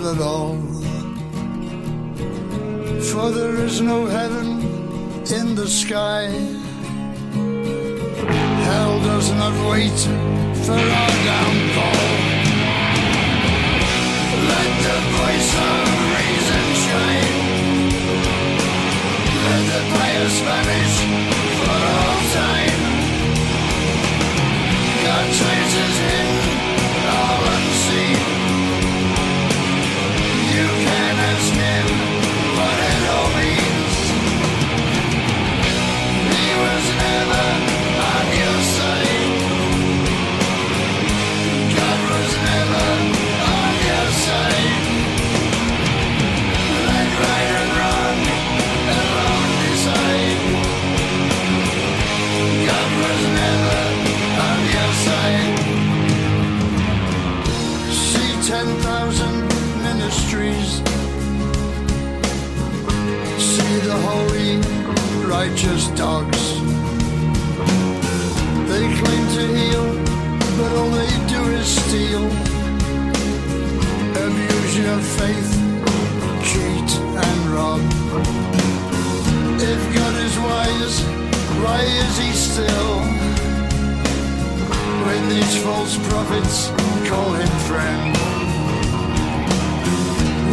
not at all. For there is no heaven in the sky. Hell does not wait for our downfall. Let the voice of reason shine. Let the pious vanish for all time. God traces him. The holy, righteous dogs. They claim to heal, but all they do is steal. Abuse your faith, cheat and rob. If God is wise, why is he still? When these false prophets call him friend.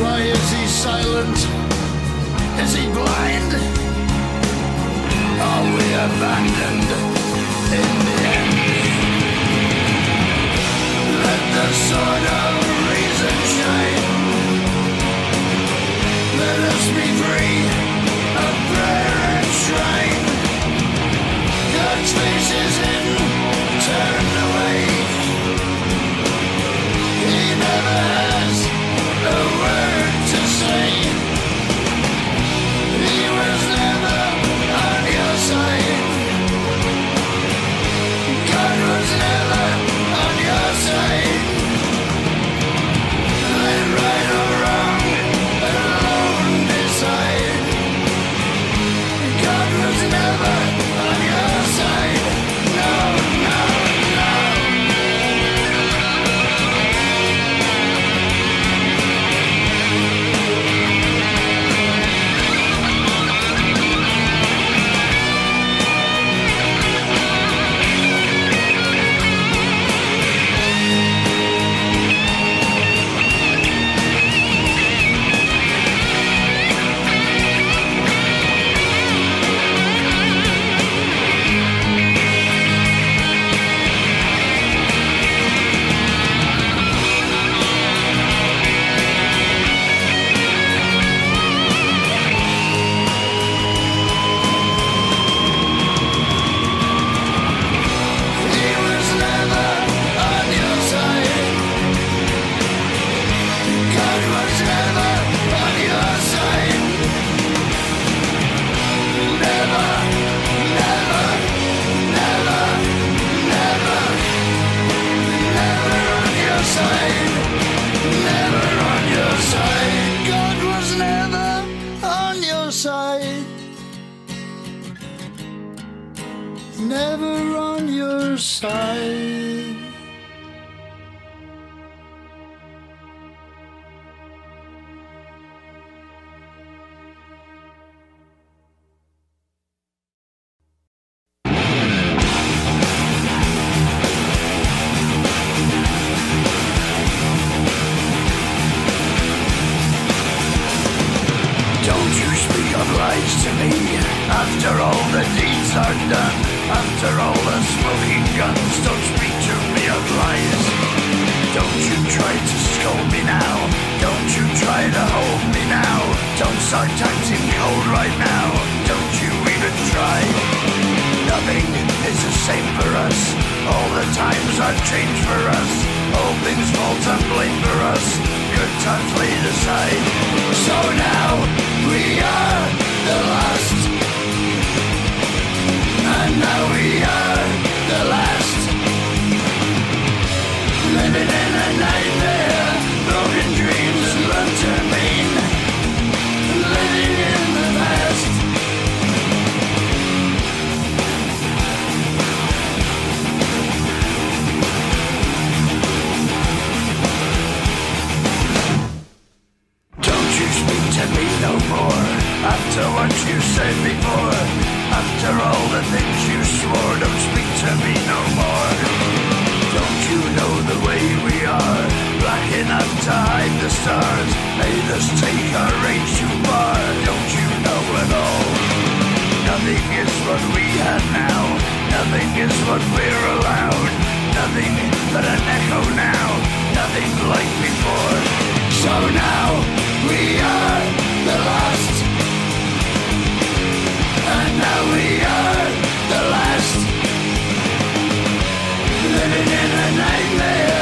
Why is he silent? Is he blind? Are we abandoned in the end? Let the sword of reason shine. Let us be free of prayer and shrine. God's face is hidden, turned Don't start acting cold right now. Don't you even try. Nothing is the same for us. All the times are changed for us. All things fall to blame for us. Good times laid aside. So now we are the last. And now we are the last. Living in a nightmare said before. After all the things you swore Don't speak to me no more. Don't you know the way we are? Black enough to hide the stars. Made us take our rage too far. Don't you know it all? Nothing is what we have now. Nothing is what we're allowed. Nothing but an echo now. Nothing like before. So now we are the last now we are the last Living in a nightmare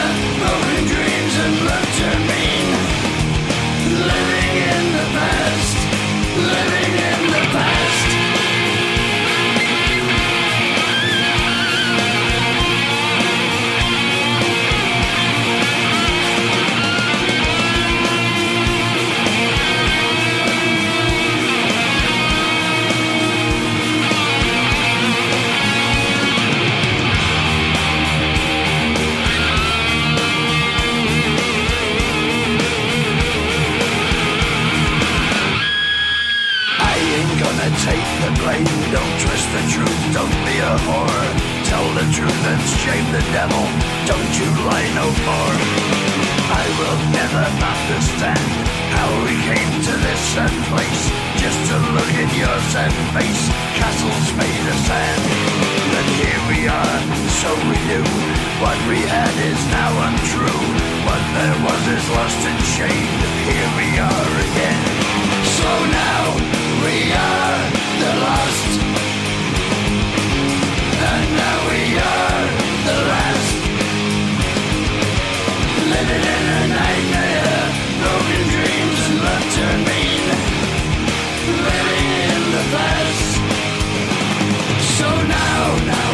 So now, now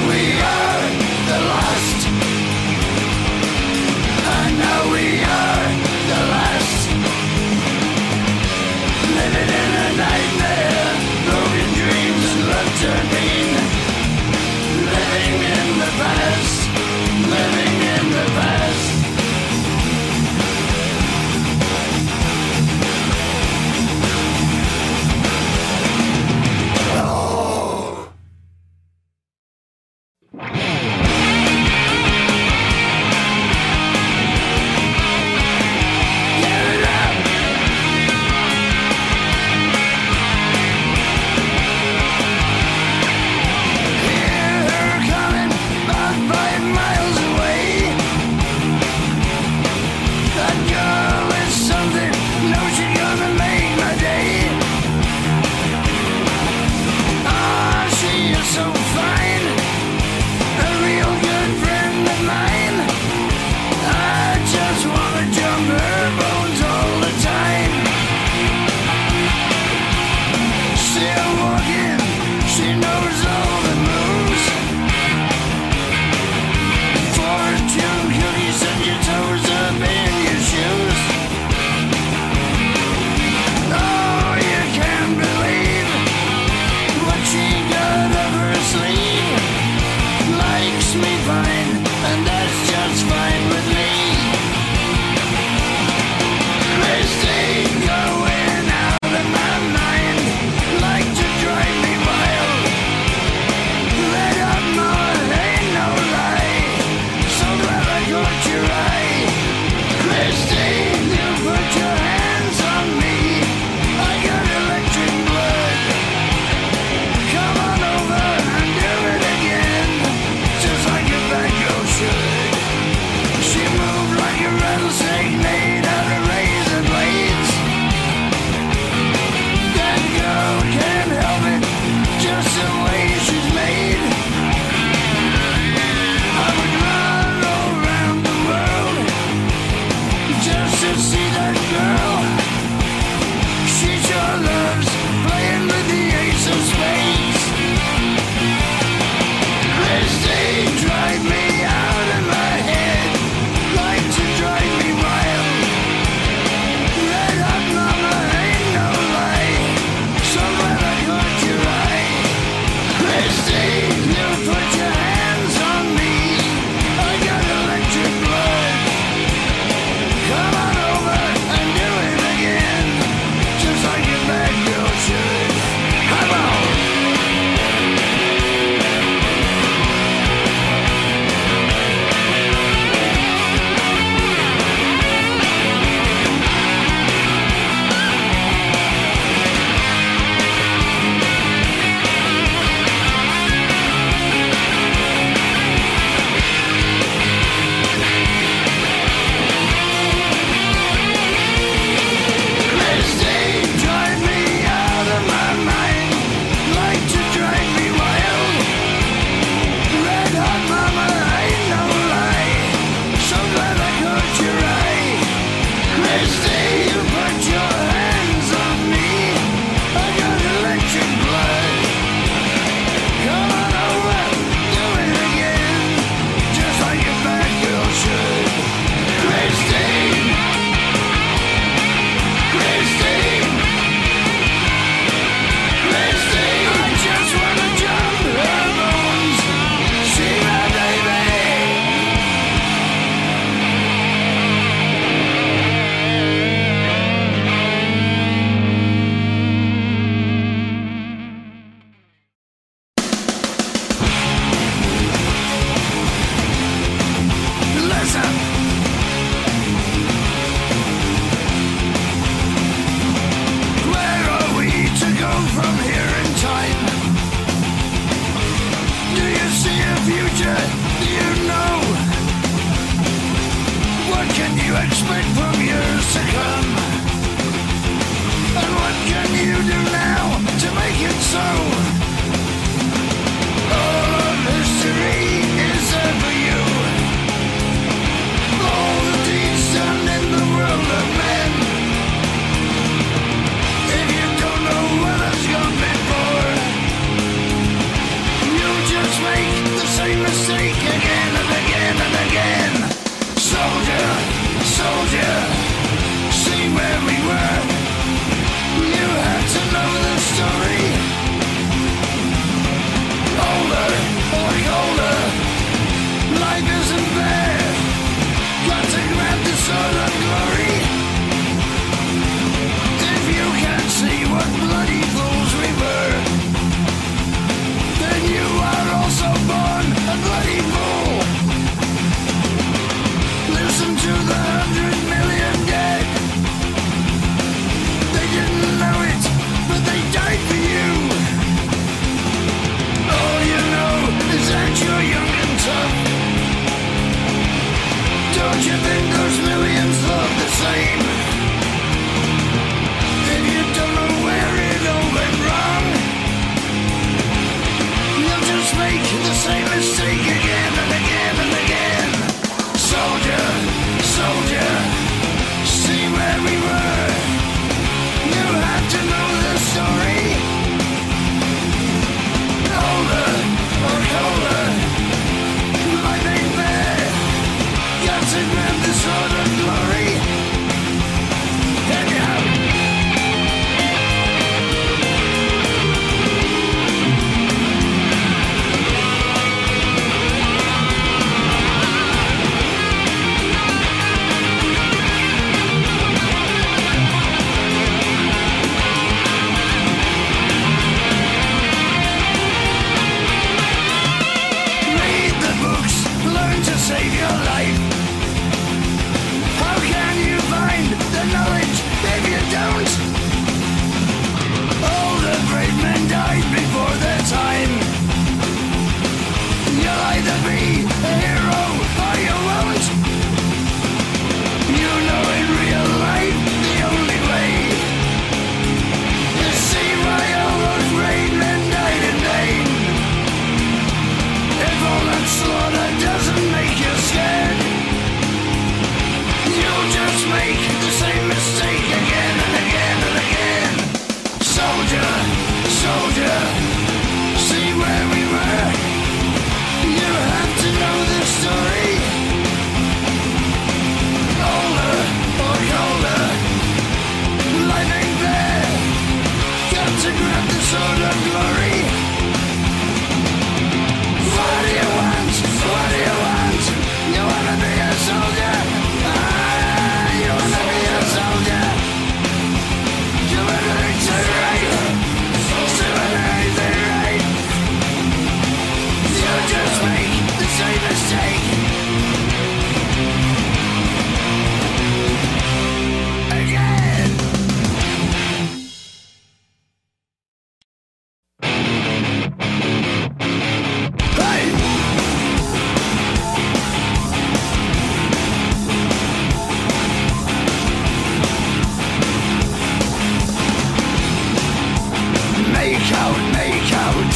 break out.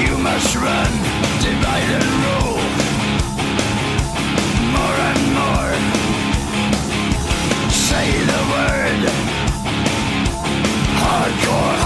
You must run, divide and rule More and more. Say the word. Hardcore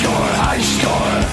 score, high score.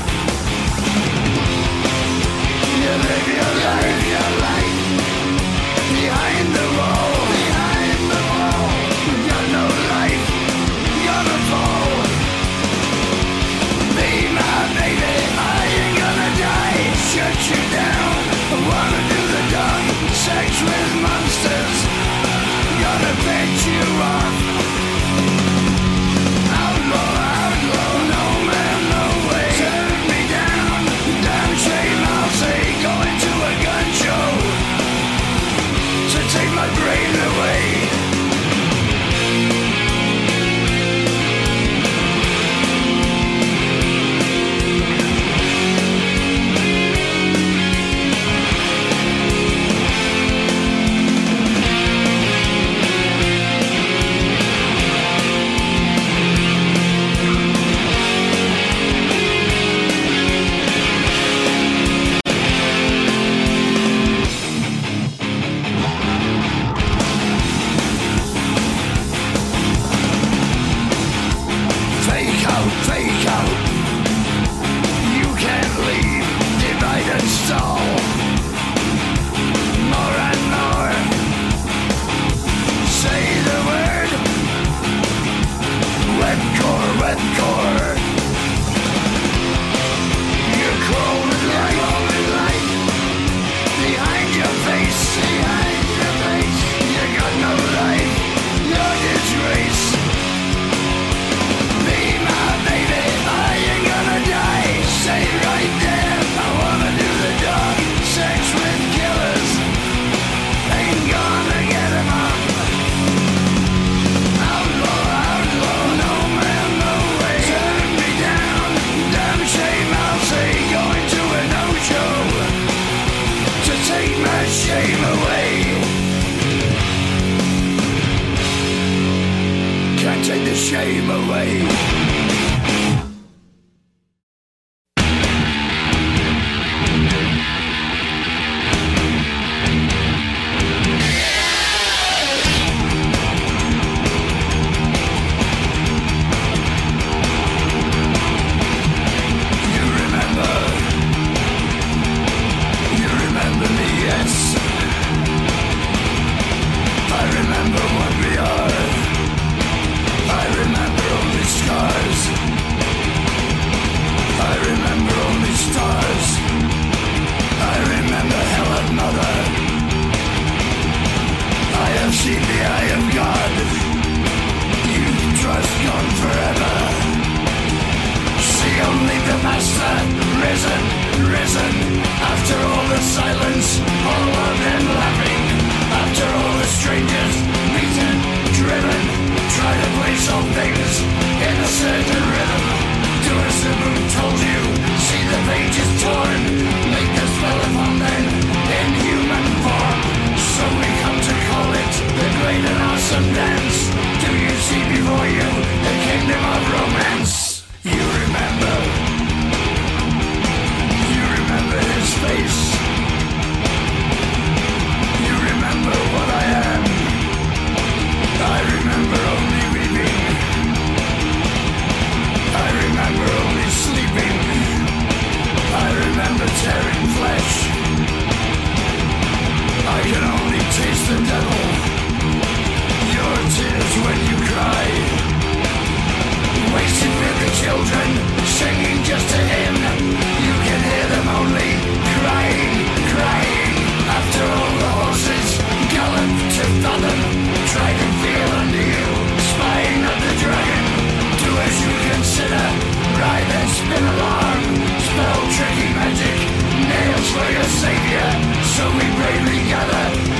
risen. After all the silence, all of them laughing. After all the strangers, beaten, driven Try to place all things in a certain rhythm. Do as the moon told you, see the pages torn. Make the spell upon them in human form. So we come to call it the great and awesome day when you cry. Wasted baby children singing just to hymn. You can hear them only crying, crying. After all the horses gallop to fathom, try to feel under you, spying at the dragon. Do as you consider, ride and spin along. Spell tricky magic, nails for your savior. So we bravely gather.